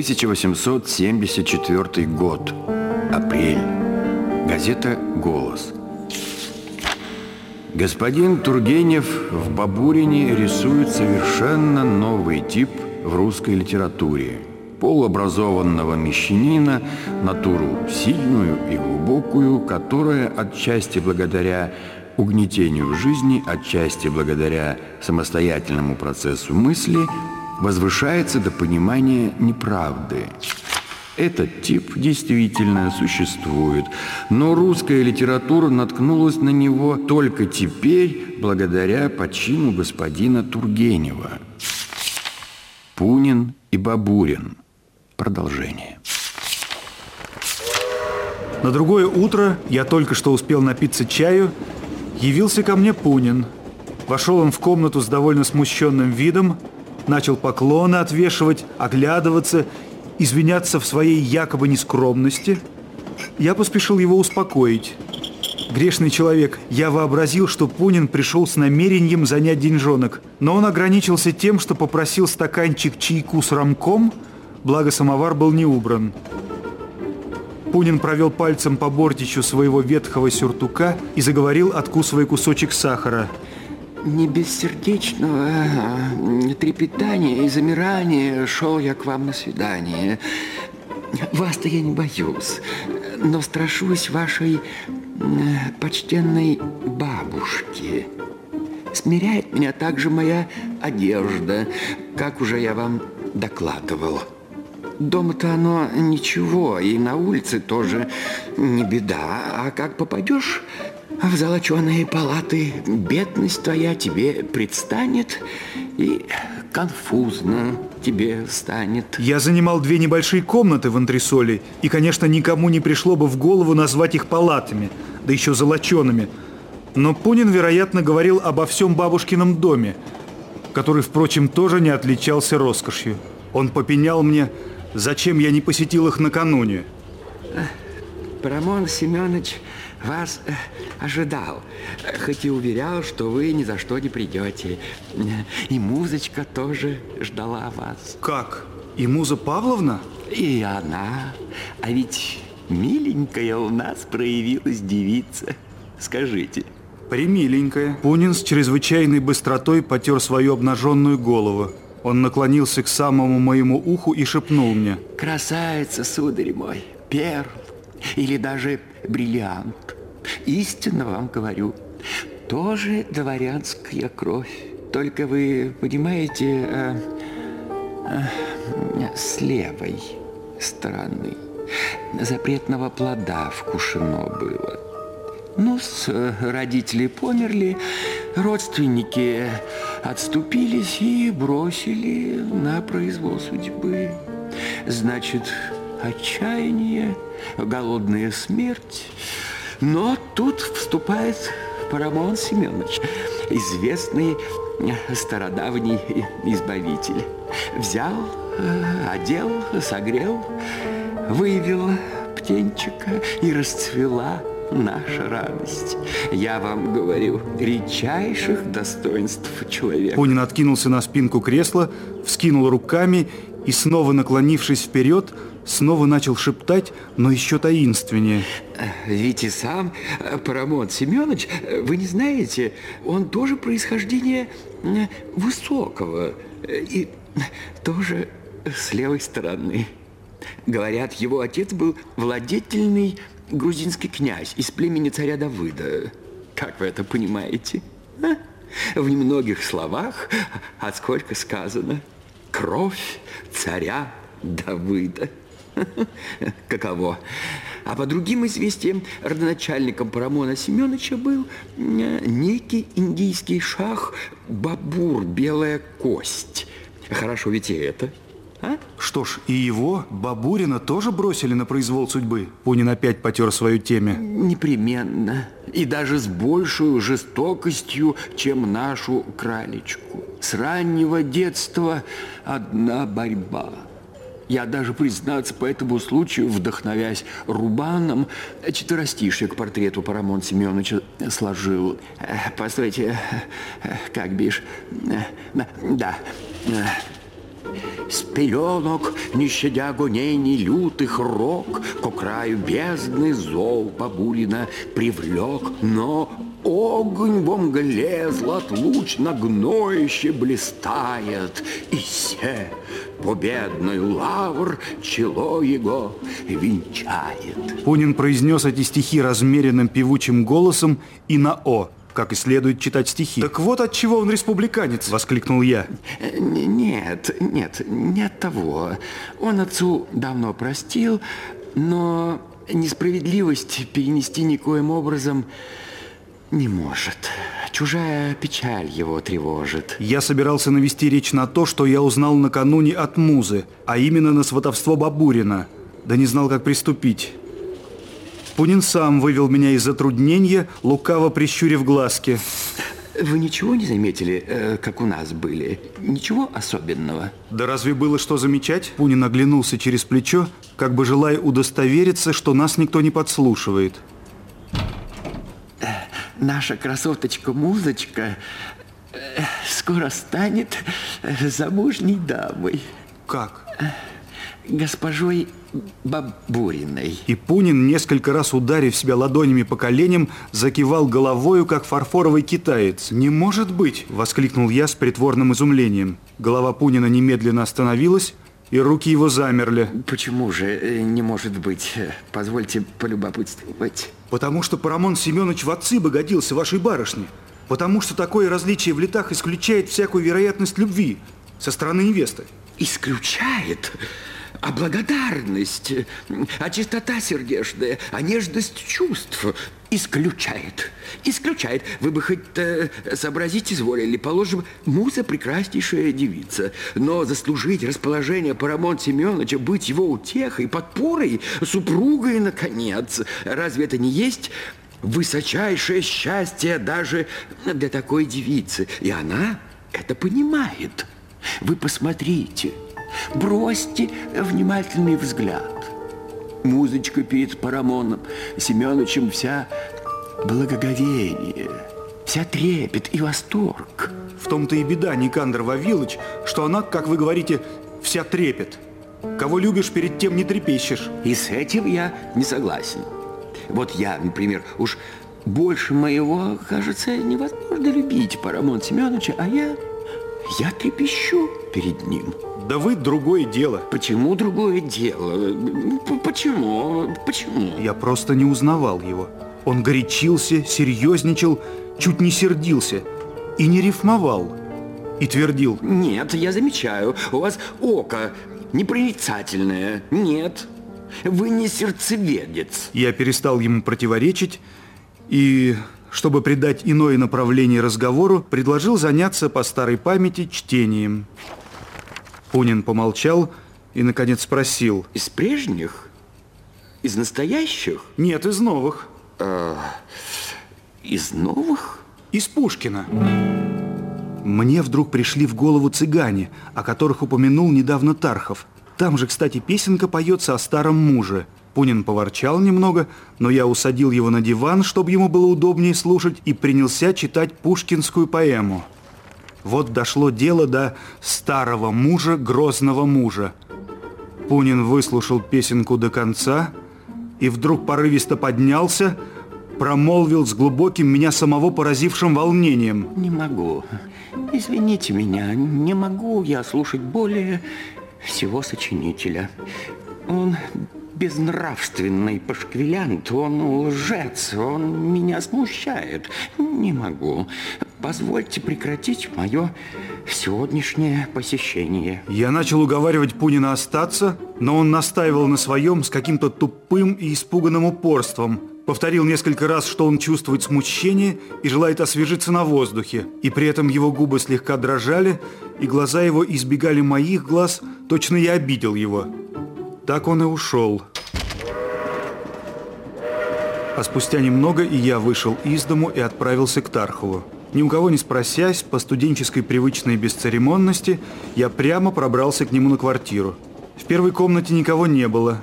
1874 год. Апрель. Газета «Голос». Господин Тургенев в Бабурине рисует совершенно новый тип в русской литературе. Полуобразованного мещанина, натуру сильную и глубокую, которая отчасти благодаря угнетению жизни, отчасти благодаря самостоятельному процессу мысли, возвышается до понимания неправды. Этот тип действительно существует, но русская литература наткнулась на него только теперь благодаря почину господина Тургенева. Пунин и Бабурин. Продолжение. На другое утро я только что успел напиться чаю, явился ко мне Пунин. Вошел он в комнату с довольно смущенным видом, начал поклоны отвешивать, оглядываться извиняться в своей якобы нескромности, я поспешил его успокоить. Грешный человек, я вообразил, что Пунин пришел с намерением занять деньжонок, но он ограничился тем, что попросил стаканчик чайку с рамком, благо самовар был не убран. Пунин провел пальцем по бортичу своего ветхого сюртука и заговорил, откусывая кусочек сахара – не без сердечного а, трепетания и замирания шел я к вам на свидание. Вас-то я не боюсь, но страшусь вашей почтенной бабушки. Смиряет меня также моя одежда, как уже я вам докладывал. Дома-то оно ничего, и на улице тоже не беда. А как попадешь в золоченые палаты бедность твоя тебе предстанет и конфузно тебе станет. Я занимал две небольшие комнаты в антресоле, и, конечно, никому не пришло бы в голову назвать их палатами, да еще золочеными. Но Пунин, вероятно, говорил обо всем бабушкином доме, который, впрочем, тоже не отличался роскошью. Он попенял мне, зачем я не посетил их накануне. Парамон Семенович вас э, ожидал, хоть и уверял, что вы ни за что не придете. И музычка тоже ждала вас. Как? И Муза Павловна? И она. А ведь миленькая у нас проявилась девица. Скажите. Примиленькая. Пунин с чрезвычайной быстротой потер свою обнаженную голову. Он наклонился к самому моему уху и шепнул мне. Красавица, сударь мой, перл или даже бриллиант. Истинно вам говорю, тоже дворянская кровь. Только вы понимаете, э, э, с левой стороны запретного плода вкушено было. Ну, с родители померли, родственники отступились и бросили на произвол судьбы. Значит, отчаяние, голодная смерть. Но тут вступает Парамон Семенович, известный стародавний избавитель. Взял, э, одел, согрел, вывел птенчика и расцвела наша радость. Я вам говорю, редчайших достоинств человека. Пунин откинулся на спинку кресла, вскинул руками и, снова наклонившись вперед, снова начал шептать, но еще таинственнее. Ведь и сам э, Парамон Семенович, э, вы не знаете, он тоже происхождения высокого э, и тоже с левой стороны. Говорят, его отец был владетельный грузинский князь из племени царя Давыда. Как вы это понимаете? А? В немногих словах, а сколько сказано? Кровь царя Давыда. Каково? А по другим известиям, родоначальником Парамона Семеновича был некий индийский шах Бабур, белая кость. Хорошо ведь и это. А? Что ж, и его, Бабурина, тоже бросили на произвол судьбы? Пунин опять потер свою теме. Непременно. И даже с большей жестокостью, чем нашу кралечку. С раннего детства одна борьба – я даже, признаться, по этому случаю, вдохновясь Рубаном, четверостишие к портрету Парамон Семеновича сложил. Постойте, как бишь? Да. С пеленок, не щадя гонений лютых рок, Ко краю бездны зов бабулина привлек, Но огонь во мгле злотлучно гноище блистает, И се победную лавр чело его венчает. Пунин произнес эти стихи размеренным певучим голосом и на «о», как и следует читать стихи. «Так вот от чего он республиканец!» – воскликнул я. Нет, нет, не от того. Он отцу давно простил, но несправедливость перенести никоим образом не может. Чужая печаль его тревожит. Я собирался навести речь на то, что я узнал накануне от Музы, а именно на сватовство Бабурина. Да не знал, как приступить. Пунин сам вывел меня из затруднения, лукаво прищурив глазки. Вы ничего не заметили, э, как у нас были? Ничего особенного? Да разве было что замечать? Пунин оглянулся через плечо, как бы желая удостовериться, что нас никто не подслушивает наша красоточка-музычка э, скоро станет замужней дамой. Как? Госпожой Бабуриной. И Пунин, несколько раз ударив себя ладонями по коленям, закивал головою, как фарфоровый китаец. «Не может быть!» – воскликнул я с притворным изумлением. Голова Пунина немедленно остановилась, и руки его замерли. Почему же э, не может быть? Позвольте полюбопытствовать. Потому что Парамон Семенович в отцы бы годился вашей барышне. Потому что такое различие в летах исключает всякую вероятность любви со стороны невесты. Исключает? а благодарность, а чистота сердечная, а нежность чувств исключает. Исключает. Вы бы хоть -то сообразить изволили. Положим, муза прекраснейшая девица. Но заслужить расположение Парамон Семеновича, быть его утехой, подпорой, супругой, наконец. Разве это не есть высочайшее счастье даже для такой девицы? И она это понимает. Вы посмотрите – Бросьте внимательный взгляд. Музычка перед Парамоном Семеновичем вся благоговение, вся трепет и восторг. В том-то и беда, Никандр Вавилович, что она, как вы говорите, вся трепет. Кого любишь, перед тем не трепещешь. И с этим я не согласен. Вот я, например, уж больше моего, кажется, невозможно любить Парамон Семеновича, а я, я трепещу перед ним. Да вы другое дело. Почему другое дело? Почему? Почему? Я просто не узнавал его. Он горячился, серьезничал, чуть не сердился и не рифмовал. И твердил. Нет, я замечаю, у вас око непроницательное. Нет, вы не сердцеведец. Я перестал ему противоречить и, чтобы придать иное направление разговору, предложил заняться по старой памяти чтением. Пунин помолчал и, наконец, спросил. Из прежних? Из настоящих? Нет, из новых. А, из новых? Из Пушкина. Мне вдруг пришли в голову цыгане, о которых упомянул недавно Тархов. Там же, кстати, песенка поется о старом муже. Пунин поворчал немного, но я усадил его на диван, чтобы ему было удобнее слушать, и принялся читать пушкинскую поэму. Вот дошло дело до старого мужа, грозного мужа. Пунин выслушал песенку до конца и вдруг порывисто поднялся, промолвил с глубоким меня самого поразившим волнением. Не могу. Извините меня, не могу я слушать более всего сочинителя. Он безнравственный пашквилянт, он лжец, он меня смущает. Не могу. Позвольте прекратить мое сегодняшнее посещение. Я начал уговаривать Пунина остаться, но он настаивал на своем с каким-то тупым и испуганным упорством. Повторил несколько раз, что он чувствует смущение и желает освежиться на воздухе. И при этом его губы слегка дрожали, и глаза его избегали моих глаз, точно я обидел его. Так он и ушел. А спустя немного и я вышел из дому и отправился к Тархову. Ни у кого не спросясь, по студенческой привычной бесцеремонности, я прямо пробрался к нему на квартиру. В первой комнате никого не было.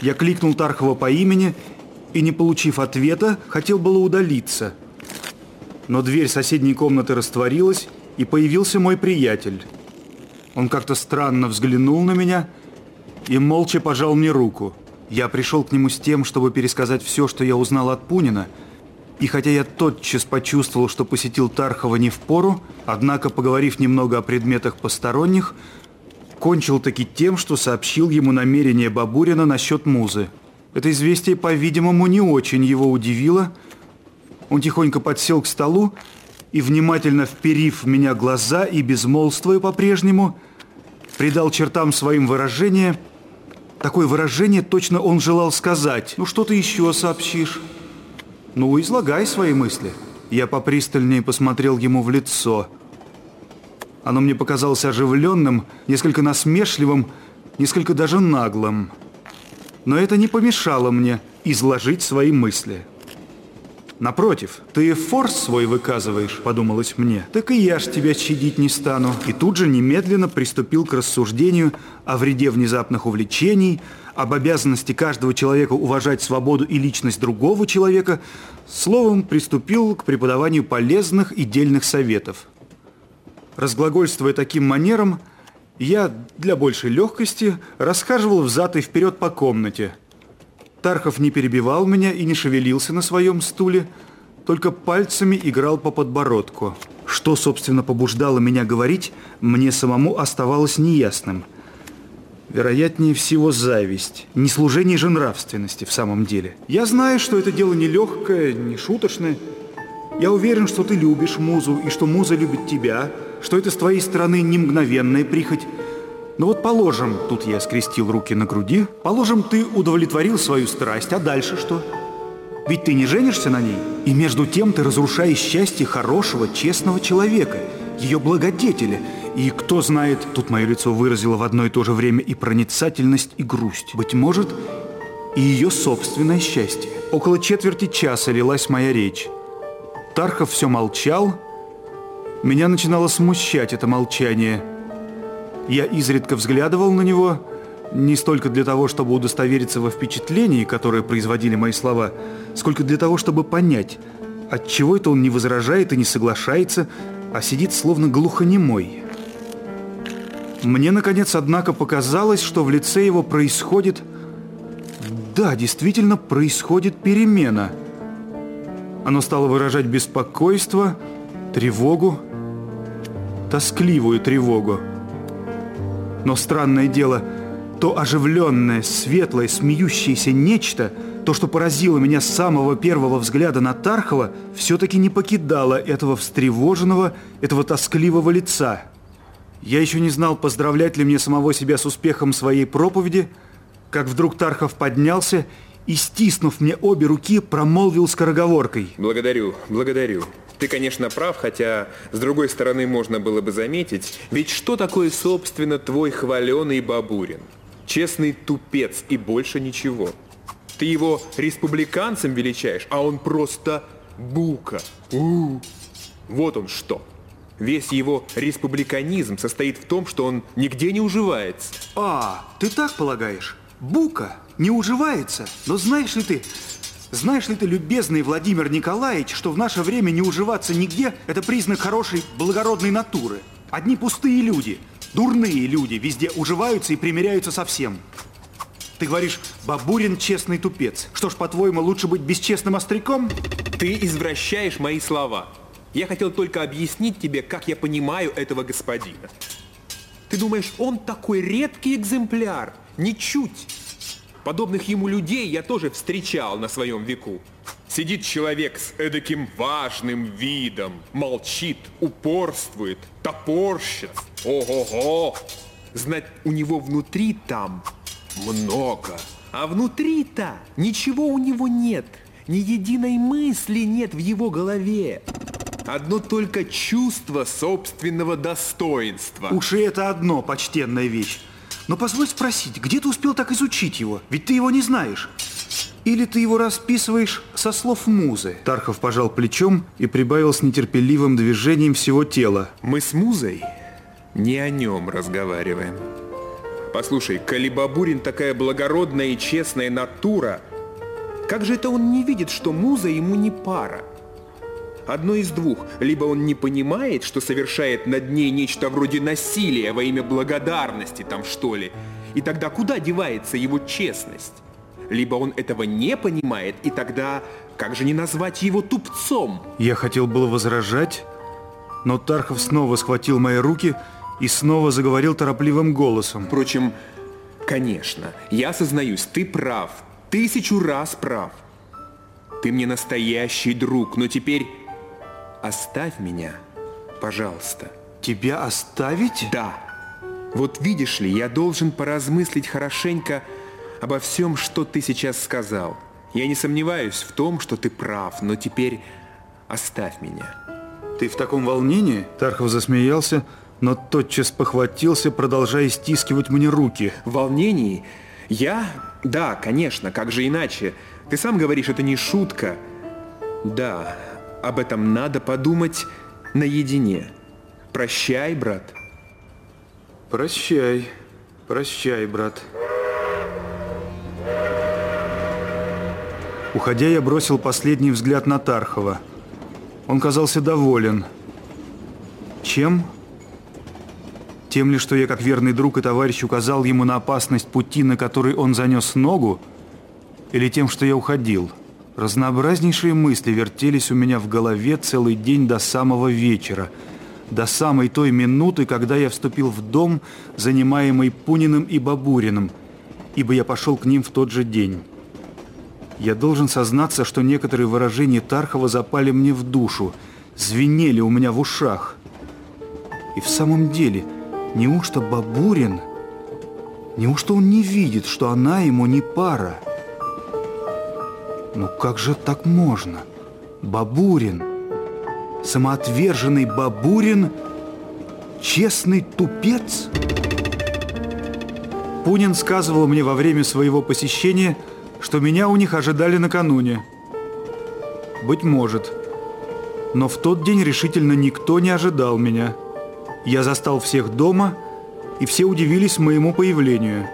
Я кликнул Тархова по имени и, не получив ответа, хотел было удалиться. Но дверь соседней комнаты растворилась, и появился мой приятель. Он как-то странно взглянул на меня и молча пожал мне руку. Я пришел к нему с тем, чтобы пересказать все, что я узнал от Пунина, и хотя я тотчас почувствовал, что посетил Тархова не в пору, однако, поговорив немного о предметах посторонних, кончил таки тем, что сообщил ему намерение Бабурина насчет музы. Это известие, по-видимому, не очень его удивило. Он тихонько подсел к столу и, внимательно вперив в меня глаза и безмолвствуя по-прежнему, придал чертам своим выражение. Такое выражение точно он желал сказать. «Ну, что ты еще сообщишь?» «Ну, излагай свои мысли». Я попристальнее посмотрел ему в лицо. Оно мне показалось оживленным, несколько насмешливым, несколько даже наглым. Но это не помешало мне изложить свои мысли. Напротив, ты форс свой выказываешь, подумалось мне. Так и я ж тебя щадить не стану. И тут же немедленно приступил к рассуждению о вреде внезапных увлечений, об обязанности каждого человека уважать свободу и личность другого человека, словом, приступил к преподаванию полезных и дельных советов. Разглагольствуя таким манером, я для большей легкости расхаживал взад и вперед по комнате – Тархов не перебивал меня и не шевелился на своем стуле, только пальцами играл по подбородку. Что, собственно, побуждало меня говорить, мне самому оставалось неясным. Вероятнее всего, зависть. Не служение же нравственности в самом деле. Я знаю, что это дело не легкое, не шуточное. Я уверен, что ты любишь музу, и что муза любит тебя, что это с твоей стороны не мгновенная прихоть, ну вот положим, тут я скрестил руки на груди, положим, ты удовлетворил свою страсть, а дальше что? Ведь ты не женишься на ней, и между тем ты разрушаешь счастье хорошего, честного человека, ее благодетеля. И кто знает, тут мое лицо выразило в одно и то же время и проницательность, и грусть. Быть может, и ее собственное счастье. Около четверти часа лилась моя речь. Тархов все молчал. Меня начинало смущать это молчание – я изредка взглядывал на него, не столько для того, чтобы удостовериться во впечатлении, которое производили мои слова, сколько для того, чтобы понять, от чего это он не возражает и не соглашается, а сидит словно глухонемой. Мне, наконец, однако, показалось, что в лице его происходит... Да, действительно, происходит перемена. Оно стало выражать беспокойство, тревогу, тоскливую тревогу. Но странное дело, то оживленное, светлое, смеющееся нечто, то, что поразило меня с самого первого взгляда на Тархова, все-таки не покидало этого встревоженного, этого тоскливого лица. Я еще не знал, поздравлять ли мне самого себя с успехом своей проповеди, как вдруг Тархов поднялся и, стиснув мне обе руки, промолвил скороговоркой. «Благодарю, благодарю. Ты, конечно, прав, хотя, с другой стороны, можно было бы заметить, ведь что такое, собственно, твой хваленый Бабурин? Честный тупец и больше ничего. Ты его республиканцем величаешь, а он просто бука. У -у -у. Вот он что. Весь его республиканизм состоит в том, что он нигде не уживается. А, ты так полагаешь? Бука не уживается? Но знаешь ли ты, знаешь ли ты, любезный Владимир Николаевич, что в наше время не уживаться нигде – это признак хорошей, благородной натуры? Одни пустые люди, дурные люди везде уживаются и примиряются со всем. Ты говоришь, Бабурин честный тупец. Что ж, по-твоему, лучше быть бесчестным остряком? Ты извращаешь мои слова. Я хотел только объяснить тебе, как я понимаю этого господина. Ты думаешь, он такой редкий экземпляр? Ничуть. Подобных ему людей я тоже встречал на своем веку. Сидит человек с эдаким важным видом, молчит, упорствует, топорщит. Ого-го! Знать, у него внутри там много. А внутри-то ничего у него нет. Ни единой мысли нет в его голове. Одно только чувство собственного достоинства. Уж и это одно почтенная вещь. Но позволь спросить, где ты успел так изучить его? Ведь ты его не знаешь. Или ты его расписываешь со слов музы? Тархов пожал плечом и прибавил с нетерпеливым движением всего тела. Мы с музой не о нем разговариваем. Послушай, Калибабурин такая благородная и честная натура. Как же это он не видит, что муза ему не пара? Одно из двух. Либо он не понимает, что совершает над ней нечто вроде насилия во имя благодарности там что ли. И тогда куда девается его честность? Либо он этого не понимает, и тогда как же не назвать его тупцом? Я хотел было возражать, но Тархов снова схватил мои руки и снова заговорил торопливым голосом. Впрочем, конечно, я сознаюсь, ты прав. Тысячу раз прав. Ты мне настоящий друг, но теперь оставь меня, пожалуйста. Тебя оставить? Да. Вот видишь ли, я должен поразмыслить хорошенько обо всем, что ты сейчас сказал. Я не сомневаюсь в том, что ты прав, но теперь оставь меня. Ты в таком волнении? Тархов засмеялся, но тотчас похватился, продолжая стискивать мне руки. В волнении? Я? Да, конечно, как же иначе? Ты сам говоришь, это не шутка. Да, об этом надо подумать наедине. Прощай, брат. Прощай, прощай, брат. Уходя, я бросил последний взгляд на Тархова. Он казался доволен. Чем? Тем ли, что я, как верный друг и товарищ, указал ему на опасность пути, на который он занес ногу? Или тем, что я уходил? Разнообразнейшие мысли вертелись у меня в голове целый день до самого вечера, до самой той минуты, когда я вступил в дом, занимаемый Пуниным и Бабуриным, ибо я пошел к ним в тот же день. Я должен сознаться, что некоторые выражения Тархова запали мне в душу, звенели у меня в ушах. И в самом деле, неужто Бабурин, неужто он не видит, что она ему не пара? Ну как же так можно? Бабурин, самоотверженный Бабурин, честный тупец? Пунин сказывал мне во время своего посещения – что меня у них ожидали накануне. Быть может. Но в тот день решительно никто не ожидал меня. Я застал всех дома, и все удивились моему появлению.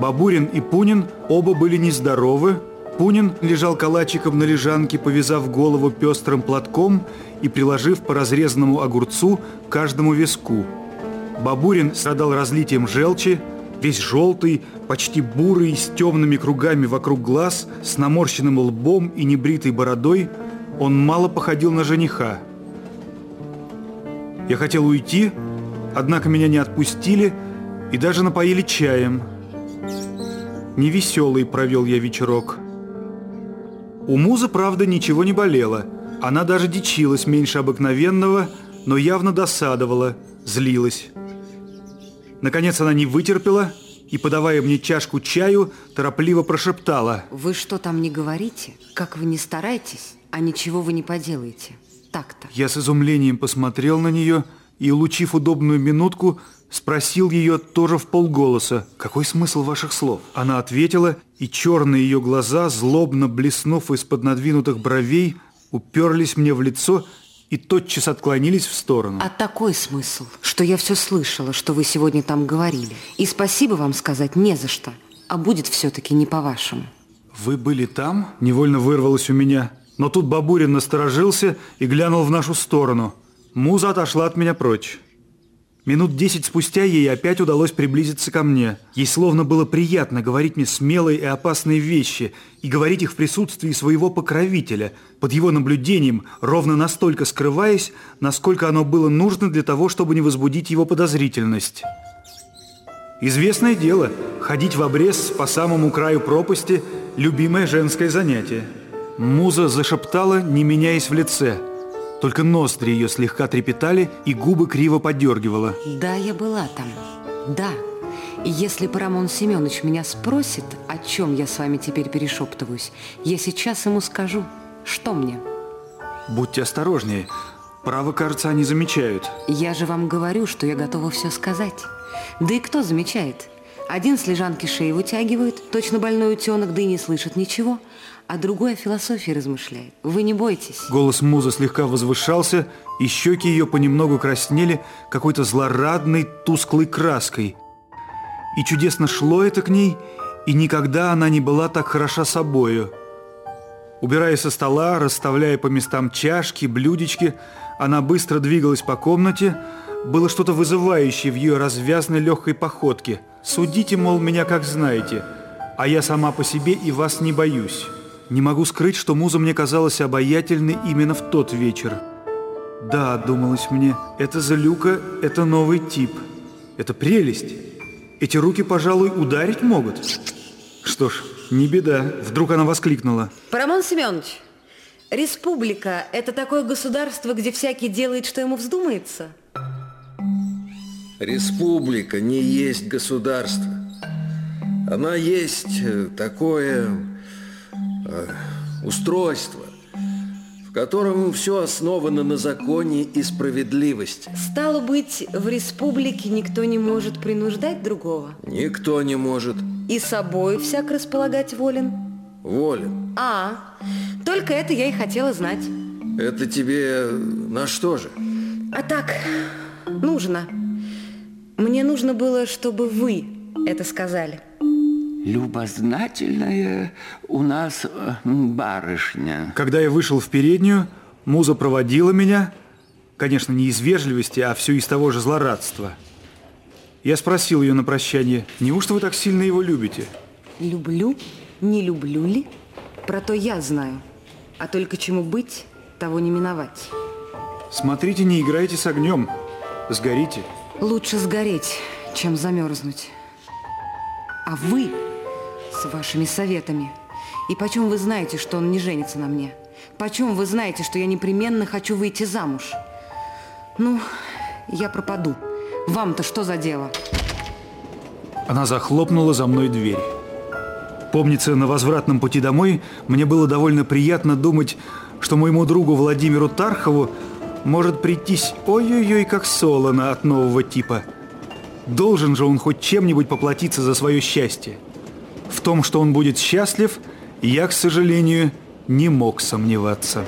Бабурин и Пунин оба были нездоровы. Пунин лежал калачиком на лежанке, повязав голову пестрым платком и приложив по разрезанному огурцу каждому виску. Бабурин страдал разлитием желчи, весь желтый, почти бурый, с темными кругами вокруг глаз, с наморщенным лбом и небритой бородой, он мало походил на жениха. Я хотел уйти, однако меня не отпустили и даже напоили чаем. Невеселый провел я вечерок. У Музы, правда, ничего не болело. Она даже дичилась меньше обыкновенного, но явно досадовала, злилась. Наконец она не вытерпела и, подавая мне чашку чаю, торопливо прошептала. Вы что там не говорите? Как вы не стараетесь, а ничего вы не поделаете. Так-то. Я с изумлением посмотрел на нее и, улучив удобную минутку, спросил ее тоже в полголоса, какой смысл ваших слов? Она ответила, и черные ее глаза, злобно блеснув из-под надвинутых бровей, уперлись мне в лицо и тотчас отклонились в сторону. А такой смысл, что я все слышала, что вы сегодня там говорили. И спасибо вам сказать не за что, а будет все-таки не по-вашему. Вы были там? Невольно вырвалось у меня. Но тут Бабурин насторожился и глянул в нашу сторону. Муза отошла от меня прочь. Минут десять спустя ей опять удалось приблизиться ко мне. Ей словно было приятно говорить мне смелые и опасные вещи и говорить их в присутствии своего покровителя, под его наблюдением, ровно настолько скрываясь, насколько оно было нужно для того, чтобы не возбудить его подозрительность. Известное дело, ходить в обрез по самому краю пропасти – любимое женское занятие. Муза зашептала, не меняясь в лице – только ноздри ее слегка трепетали и губы криво подергивала. Да, я была там. Да. И если Парамон Семенович меня спросит, о чем я с вами теперь перешептываюсь, я сейчас ему скажу, что мне. Будьте осторожнее. Право, кажется, они замечают. Я же вам говорю, что я готова все сказать. Да и кто замечает? Один с лежанки шеи вытягивает, точно больной утенок, да и не слышит ничего – а другой о философии размышляет. Вы не бойтесь. Голос музы слегка возвышался, и щеки ее понемногу краснели какой-то злорадной тусклой краской. И чудесно шло это к ней, и никогда она не была так хороша собою. Убирая со стола, расставляя по местам чашки, блюдечки, она быстро двигалась по комнате. Было что-то вызывающее в ее развязной легкой походке. «Судите, мол, меня как знаете, а я сама по себе и вас не боюсь». Не могу скрыть, что муза мне казалась обаятельной именно в тот вечер. Да, думалось мне, это Залюка, это новый тип. Это прелесть. Эти руки, пожалуй, ударить могут. Что ж, не беда. Вдруг она воскликнула. Парамон Семенович, республика – это такое государство, где всякий делает, что ему вздумается? Республика не есть государство. Она есть э, такое устройство, в котором все основано на законе и справедливости. Стало быть, в республике никто не может принуждать другого? Никто не может. И собой всяк располагать волен? Волен. А, только это я и хотела знать. Это тебе на что же? А так, нужно. Мне нужно было, чтобы вы это сказали. Любознательная у нас э, барышня. Когда я вышел в переднюю, муза проводила меня, конечно, не из вежливости, а все из того же злорадства. Я спросил ее на прощание, неужто вы так сильно его любите? Люблю, не люблю ли? Про то я знаю. А только чему быть, того не миновать. Смотрите, не играйте с огнем, сгорите. Лучше сгореть, чем замерзнуть. А вы с вашими советами. И почем вы знаете, что он не женится на мне? Почем вы знаете, что я непременно хочу выйти замуж? Ну, я пропаду. Вам-то что за дело? Она захлопнула за мной дверь. Помнится, на возвратном пути домой мне было довольно приятно думать, что моему другу Владимиру Тархову может прийтись ой-ой-ой как солоно от нового типа. Должен же он хоть чем-нибудь поплатиться за свое счастье. В том, что он будет счастлив, я, к сожалению, не мог сомневаться.